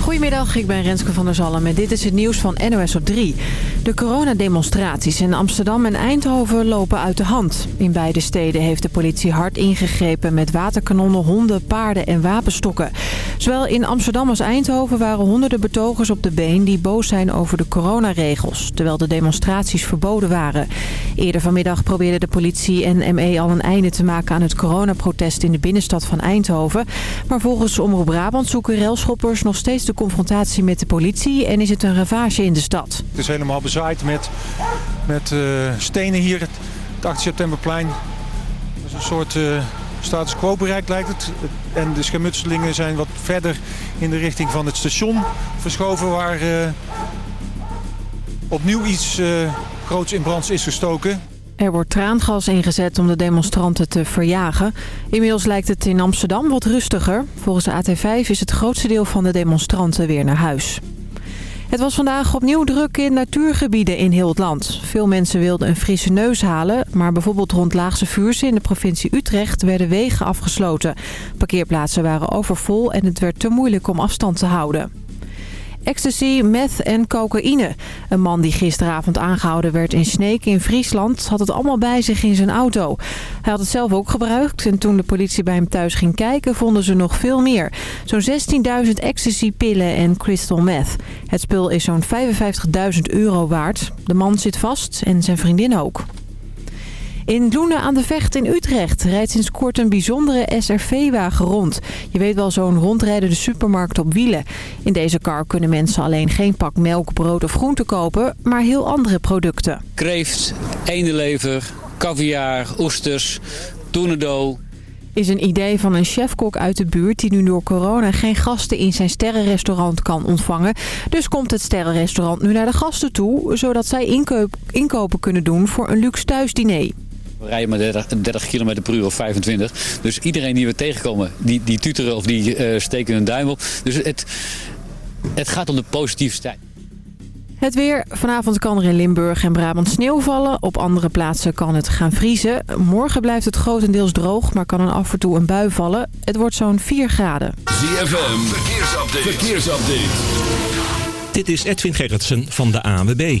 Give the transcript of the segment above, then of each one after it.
Goedemiddag, ik ben Renske van der Zalm en dit is het nieuws van NOS op 3. De coronademonstraties in Amsterdam en Eindhoven lopen uit de hand. In beide steden heeft de politie hard ingegrepen met waterkanonnen, honden, paarden en wapenstokken. Zowel in Amsterdam als Eindhoven waren honderden betogers op de been die boos zijn over de coronaregels, terwijl de demonstraties verboden waren. Eerder vanmiddag probeerde de politie en ME al een einde te maken aan het coronaprotest in de binnenstad van Eindhoven. Maar volgens Omroep Brabant zoeken railschoppers nog steeds de confrontatie met de politie en is het een ravage in de stad. Het is helemaal bezaaid met, met eh, stenen hier, het 8 septemberplein. Dat is een soort uh, status quo bereikt lijkt het. En de schermutselingen zijn wat verder in de richting van het station verschoven... waar uh, opnieuw iets groots in brand is gestoken. Er wordt traangas ingezet om de demonstranten te verjagen. Inmiddels lijkt het in Amsterdam wat rustiger. Volgens de AT5 is het grootste deel van de demonstranten weer naar huis. Het was vandaag opnieuw druk in natuurgebieden in heel het land. Veel mensen wilden een frisse neus halen, maar bijvoorbeeld rond Laagse Vuurse in de provincie Utrecht werden wegen afgesloten. Parkeerplaatsen waren overvol en het werd te moeilijk om afstand te houden. Ecstasy, meth en cocaïne. Een man die gisteravond aangehouden werd in Sneek in Friesland... had het allemaal bij zich in zijn auto. Hij had het zelf ook gebruikt en toen de politie bij hem thuis ging kijken... vonden ze nog veel meer. Zo'n 16.000 ecstasy-pillen en crystal meth. Het spul is zo'n 55.000 euro waard. De man zit vast en zijn vriendin ook. In Loenen aan de Vecht in Utrecht rijdt sinds kort een bijzondere SRV-wagen rond. Je weet wel zo'n rondrijdende supermarkt op wielen. In deze car kunnen mensen alleen geen pak melk, brood of groente kopen, maar heel andere producten. Kreeft, eendenlever, caviar, oesters, toenado is een idee van een chefkok uit de buurt die nu door corona geen gasten in zijn sterrenrestaurant kan ontvangen. Dus komt het sterrenrestaurant nu naar de gasten toe, zodat zij inkopen kunnen doen voor een luxe thuisdiner. We rijden maar 30, 30 km per uur of 25. Dus iedereen die we tegenkomen, die, die tuteren of die uh, steken hun duim op. Dus het, het gaat om de positiviteit. Het weer. Vanavond kan er in Limburg en Brabant sneeuw vallen. Op andere plaatsen kan het gaan vriezen. Morgen blijft het grotendeels droog, maar kan er af en toe een bui vallen. Het wordt zo'n 4 graden. ZFM. Verkeersupdate. Verkeersupdate. Dit is Edwin Gerritsen van de ANWB.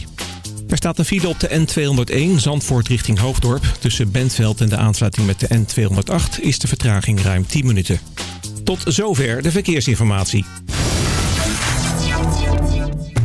Er staat een file op de N201 Zandvoort richting Hoofddorp. Tussen Bentveld en de aansluiting met de N208 is de vertraging ruim 10 minuten. Tot zover de verkeersinformatie.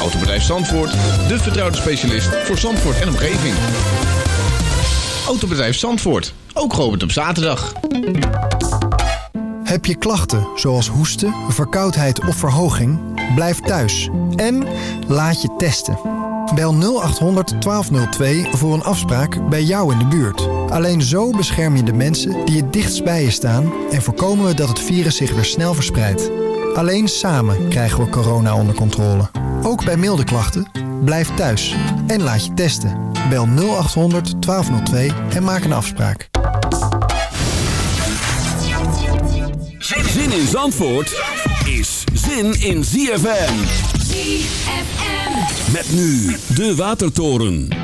Autobedrijf Zandvoort, de vertrouwde specialist voor Zandvoort en omgeving. Autobedrijf Zandvoort, ook geopend op zaterdag. Heb je klachten zoals hoesten, verkoudheid of verhoging? Blijf thuis en laat je testen. Bel 0800 1202 voor een afspraak bij jou in de buurt. Alleen zo bescherm je de mensen die het dichtst bij je staan... en voorkomen we dat het virus zich weer snel verspreidt. Alleen samen krijgen we corona onder controle. Ook bij milde klachten, blijf thuis en laat je testen. Bel 0800 1202 en maak een afspraak. Zin in Zandvoort is zin in ZFM. ZFM. Met nu de Watertoren.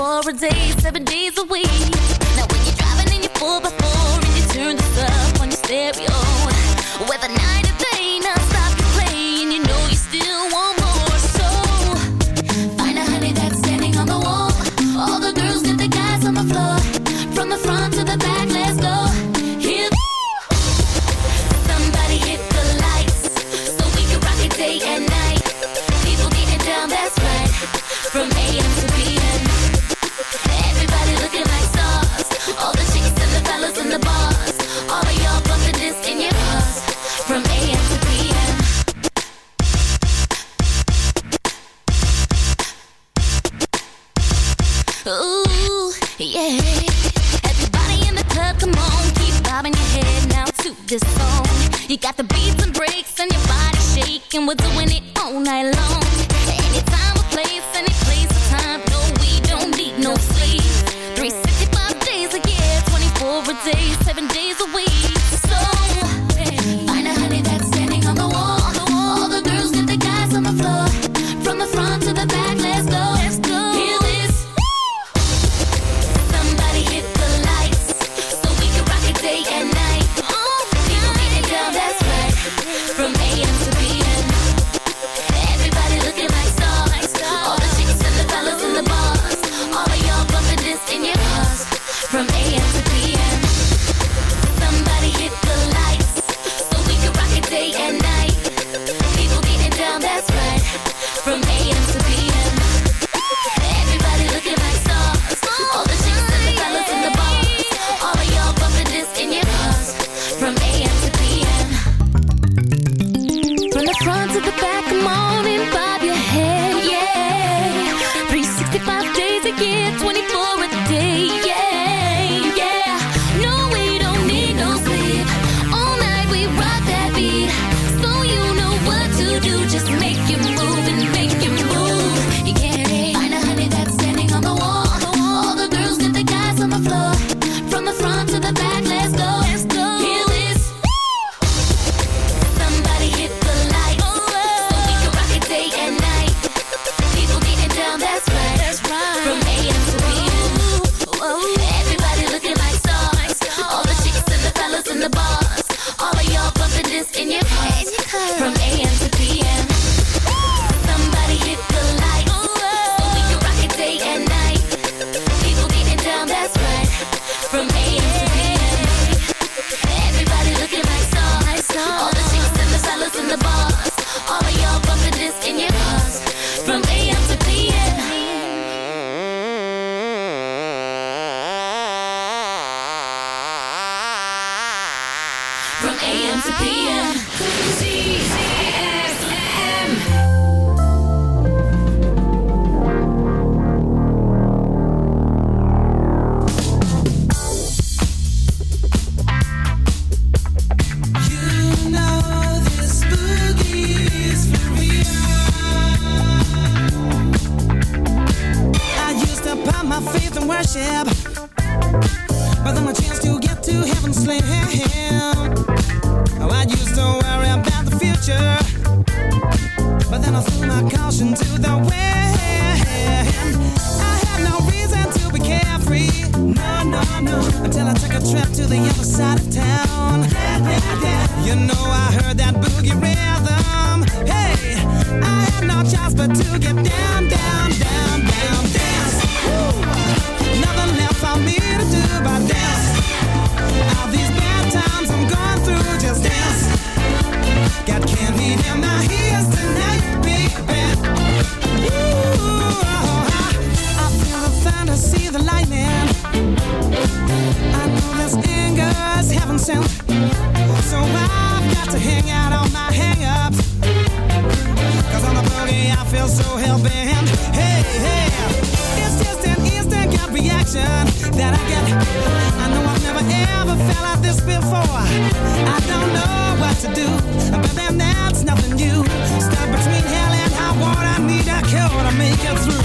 for a day, seven days a week. Make it through.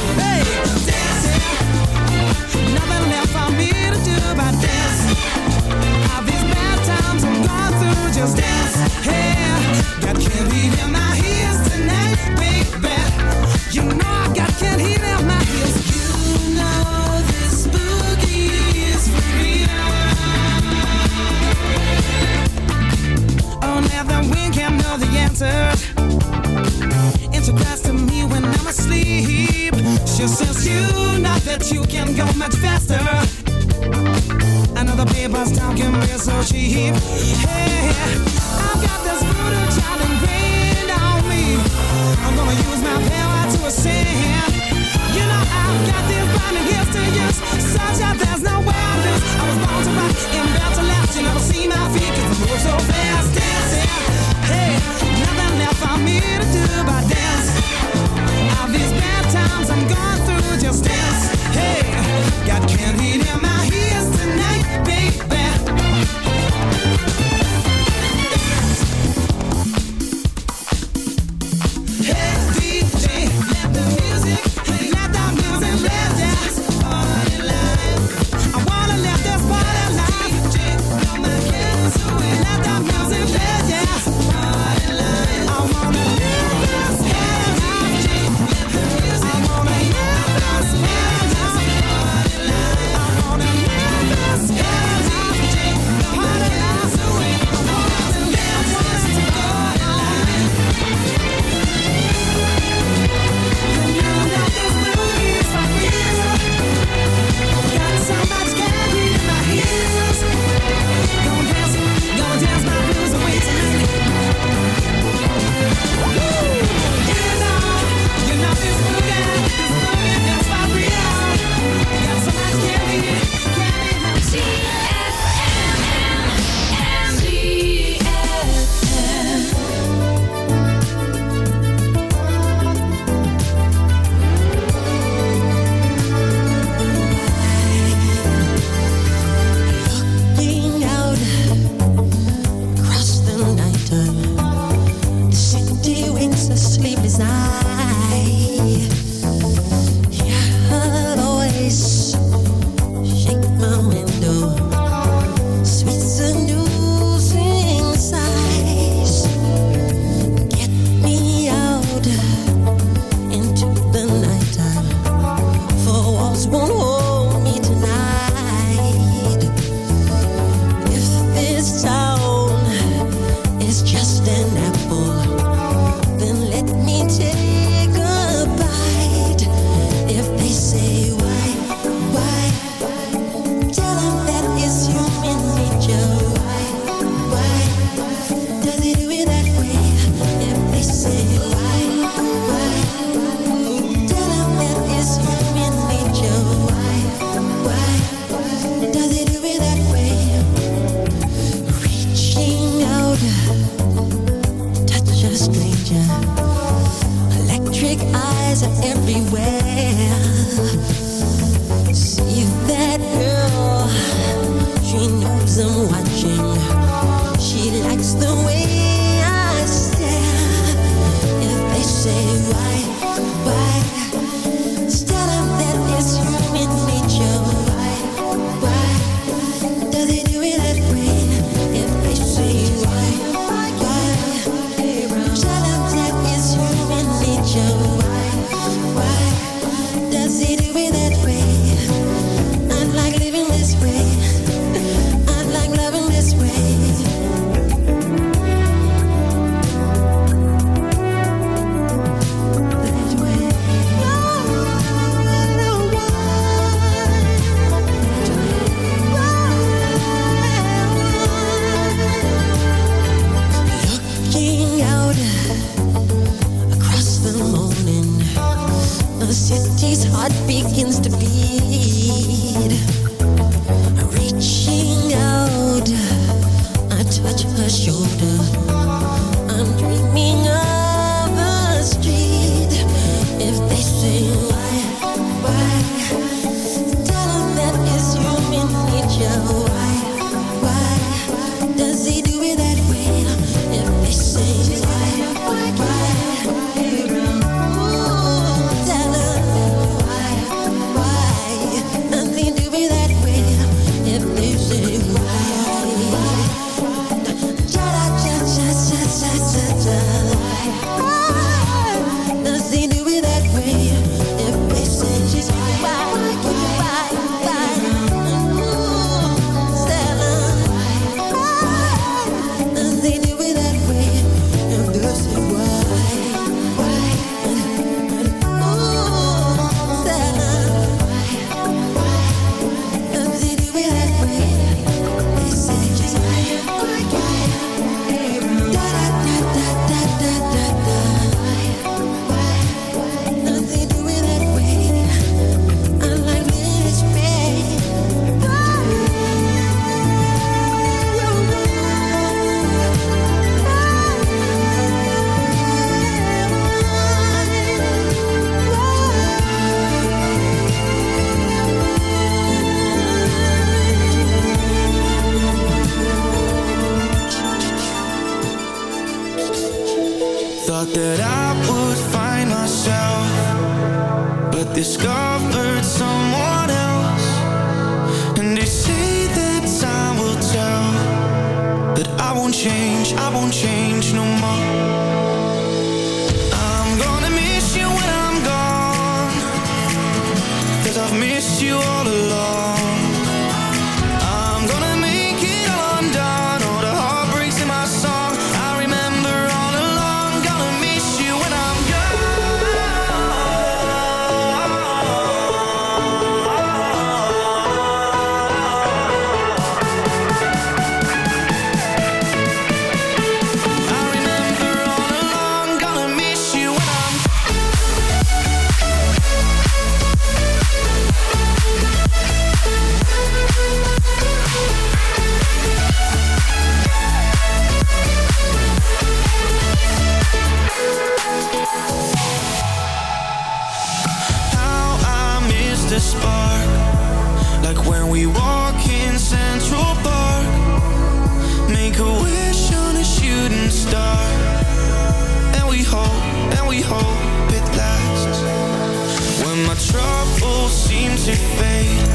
troubles seem to fade.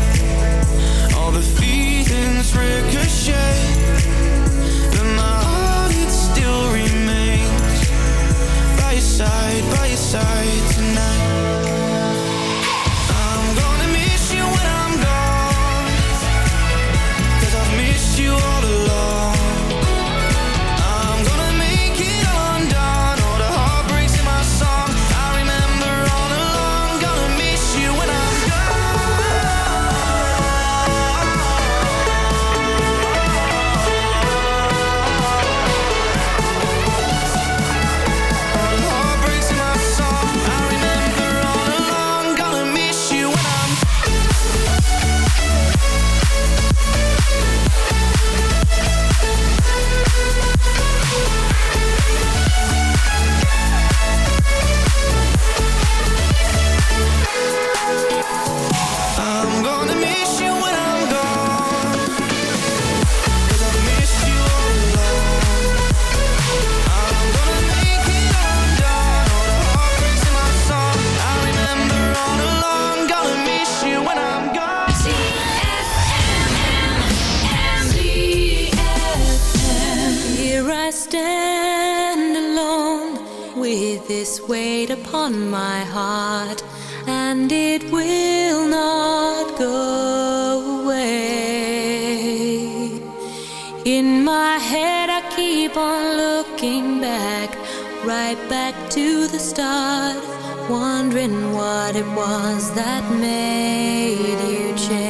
All the feelings ricochet. But my heart, it still remains. By your side, by your side tonight. this weight upon my heart, and it will not go away. In my head, I keep on looking back, right back to the start, wondering what it was that made you change.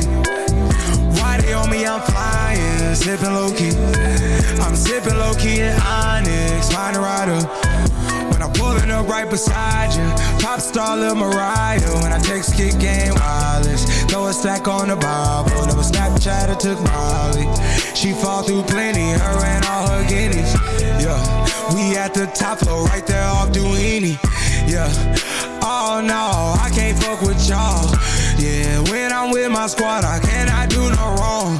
Flying, sipping low key. I'm sipping low key in Onyx, a rider. When I'm pulling up right beside you, pop star Lil Mariah. When I text kick game wireless, throw a stack on the Bible. Never Snapchat or took Molly. She fall through plenty, her and all her guineas. Yeah, we at the top floor, right there off Duini. Yeah, oh no, I can't fuck with y'all. Yeah, when I'm with my squad, I cannot do no wrong.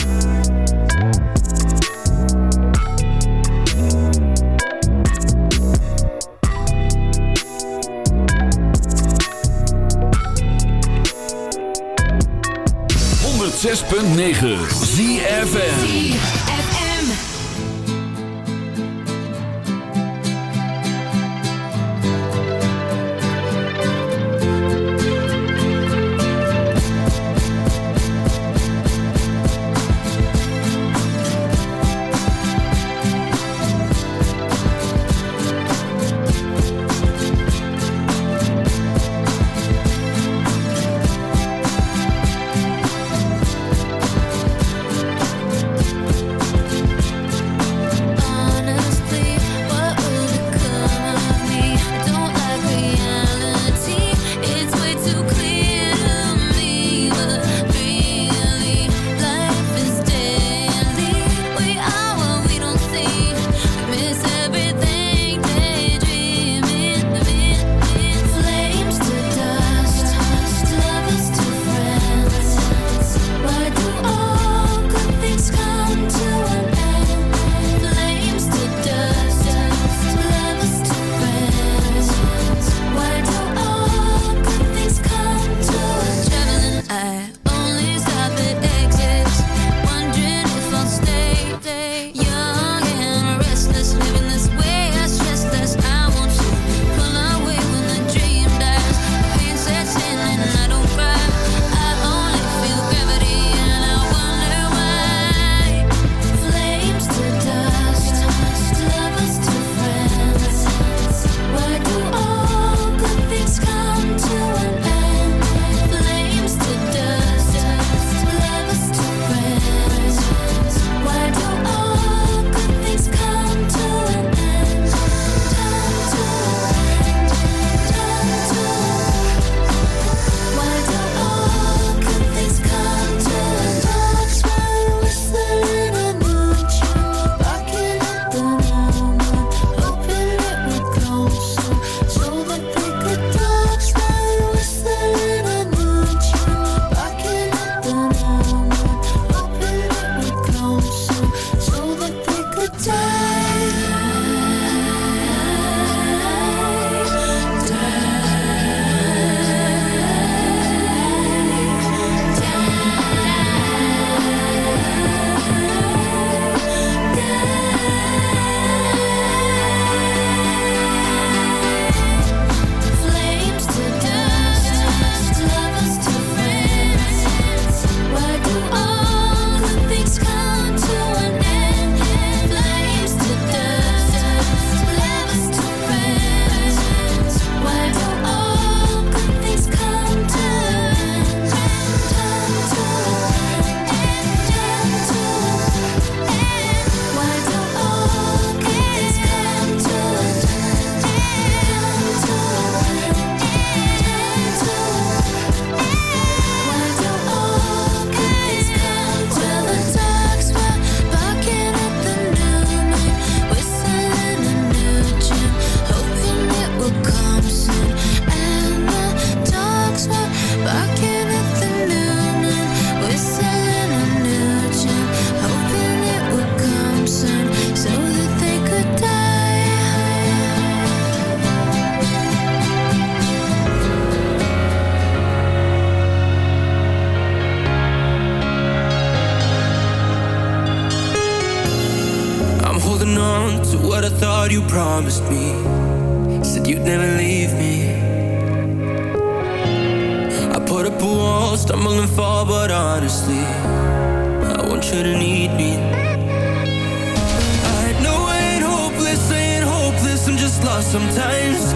106.9 ZFN what you promised me. Said you'd never leave me. I put up a wall, stumble and fall, but honestly, I want you to need me. I know I ain't hopeless, I ain't hopeless, I'm just lost sometimes.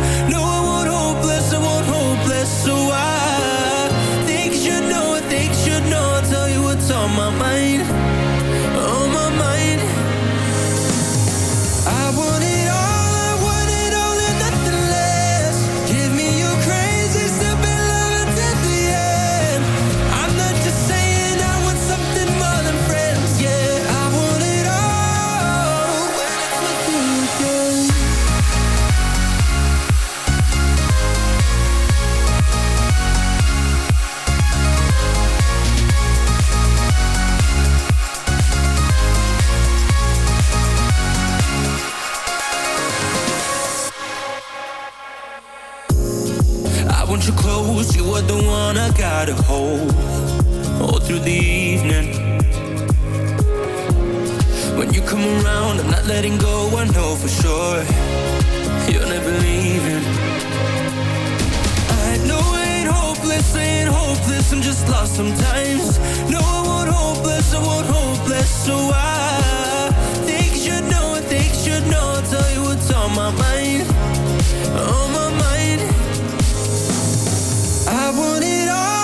I gotta hold all through the evening. When you come around, I'm not letting go, I know for sure you're never leaving. I know I ain't hopeless, ain't hopeless, I'm just lost sometimes. No, I won't hopeless, I won't hopeless, so I think you should know, I think you should know, I'll tell you what's on my mind, on my mind. I want it all,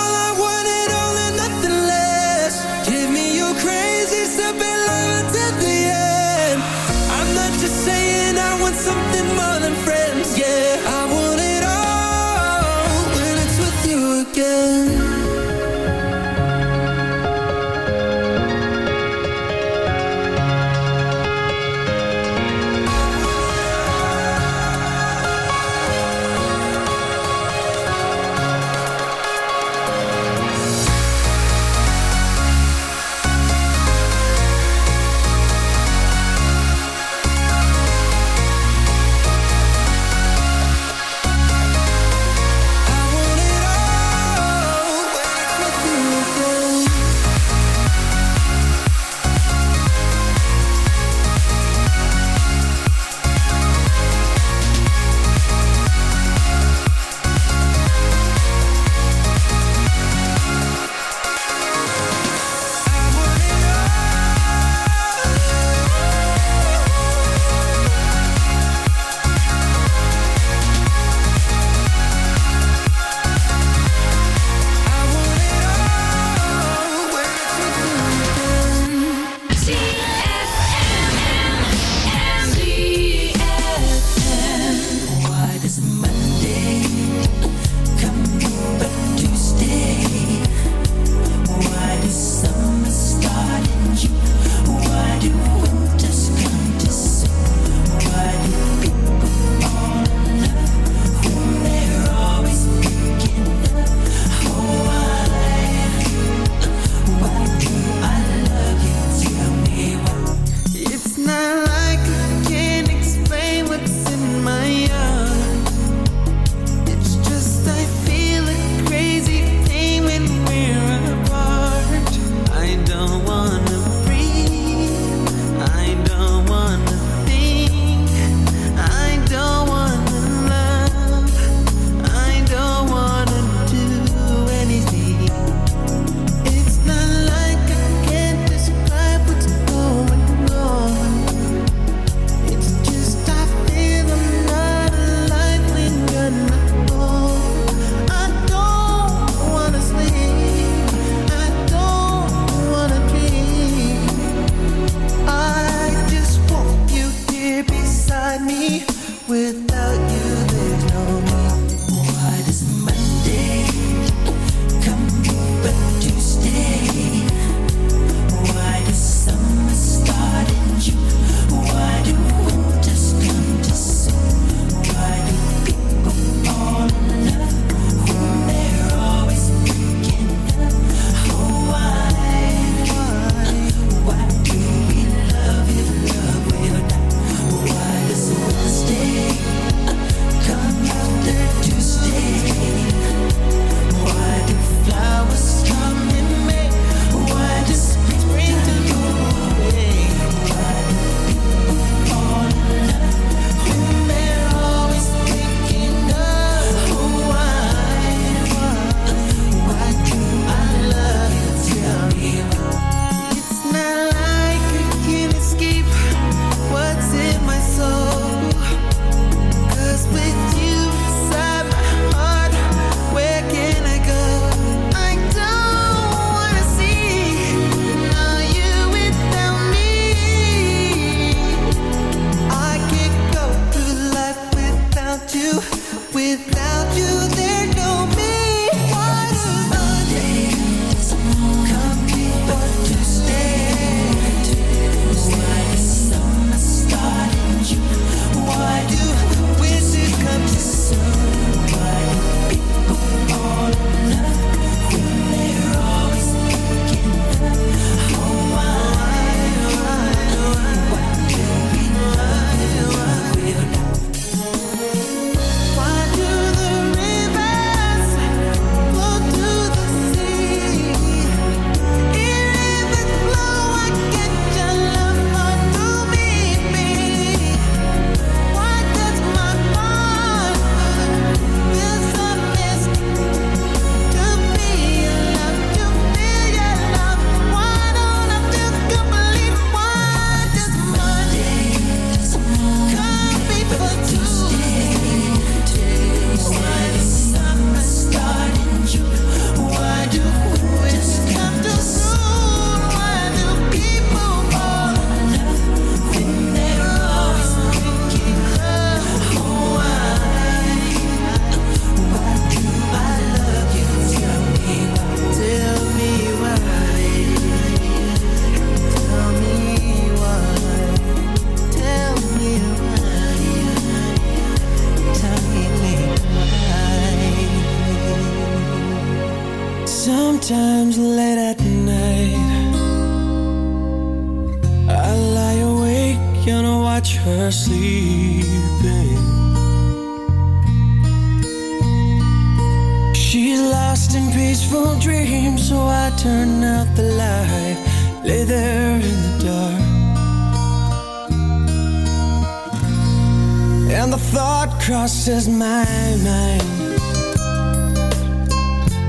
peaceful dream, so I turn out the light, lay there in the dark. And the thought crosses my mind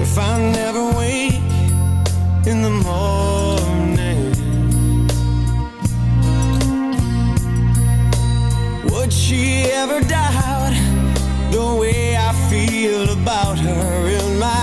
If I never wake in the morning Would she ever doubt the way I feel about her in my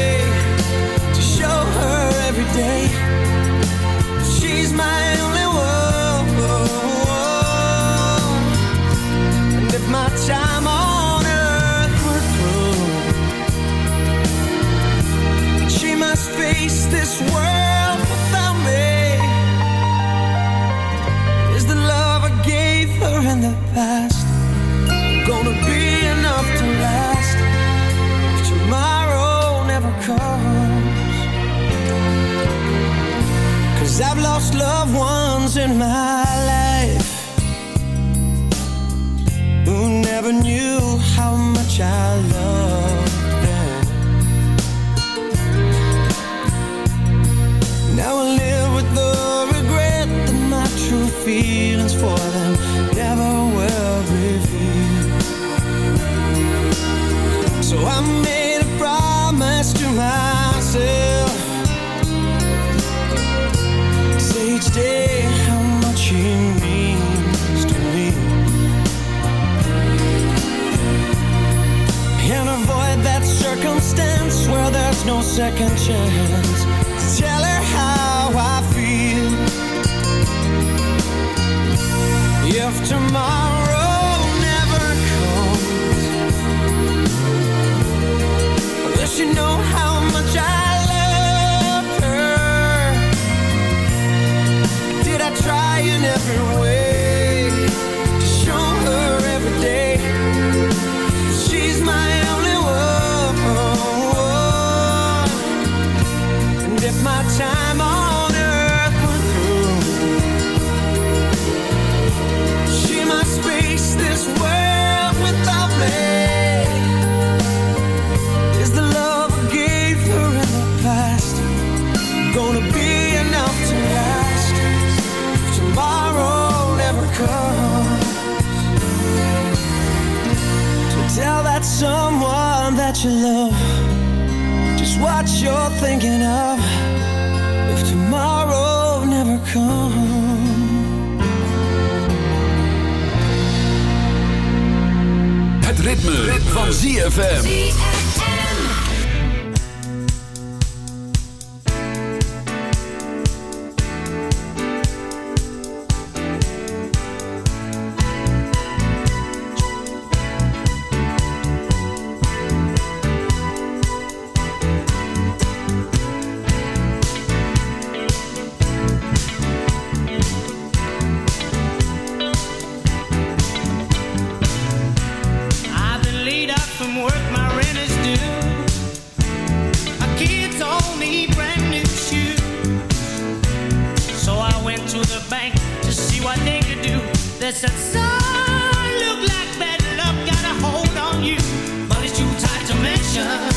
lost loved ones in my life Who never knew how much I loved second chance. said, son, look like bad love got a hold on you. but it's too tight to mention.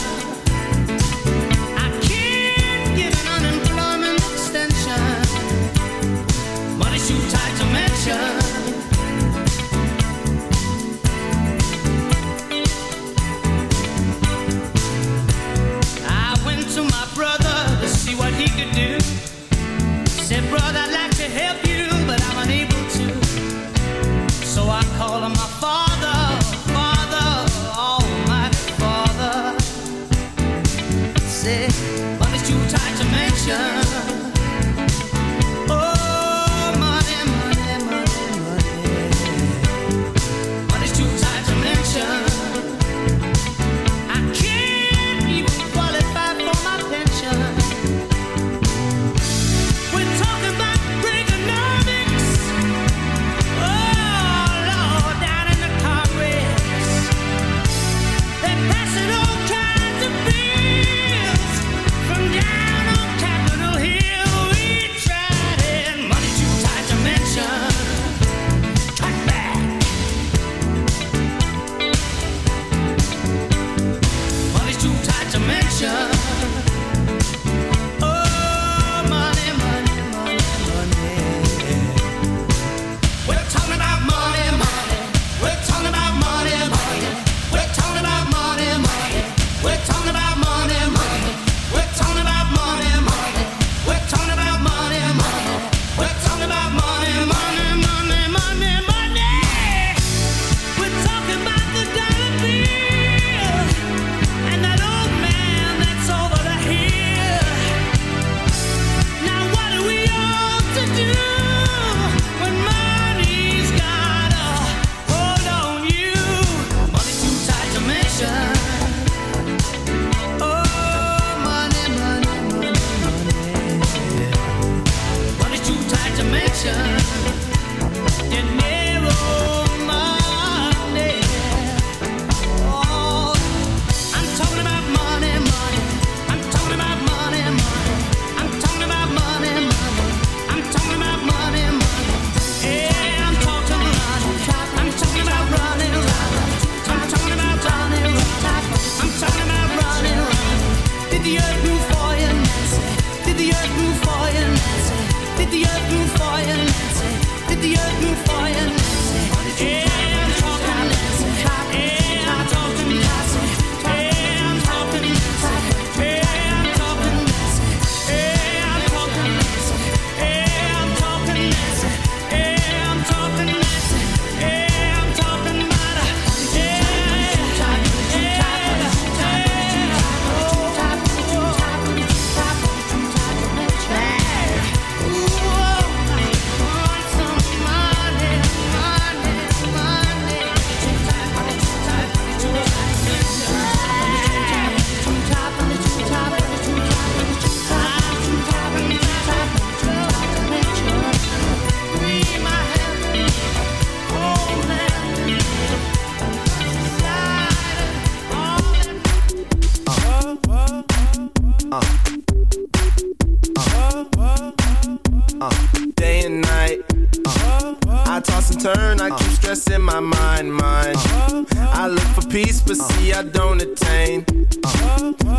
find mine. I look for peace, but see, I don't attain.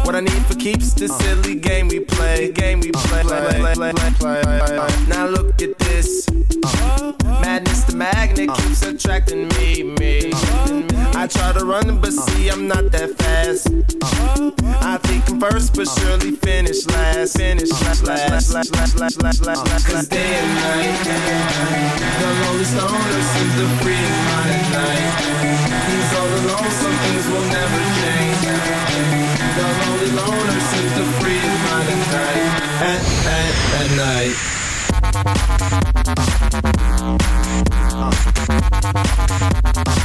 What I need for keeps this silly game we play. Game we play, play, play, play, play. Now look keeps attracting me, me. Uh. I try to run, but see, I'm not that fast. Uh. I think I'm first, but surely finish last. Finish last, last, last, last, last, last, last, last, last. day and night, the lonely stoner seems to free his mind at night. He's all alone, some things will never change. The lonely loner seems to free his mind at night. At, at, at night. バンバンバンバンバンバンバンバンバンバンバンバン!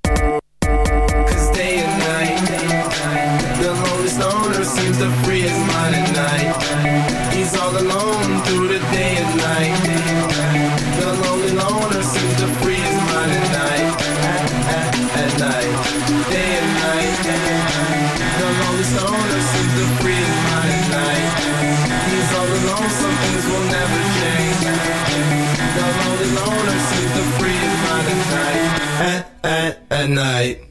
at night.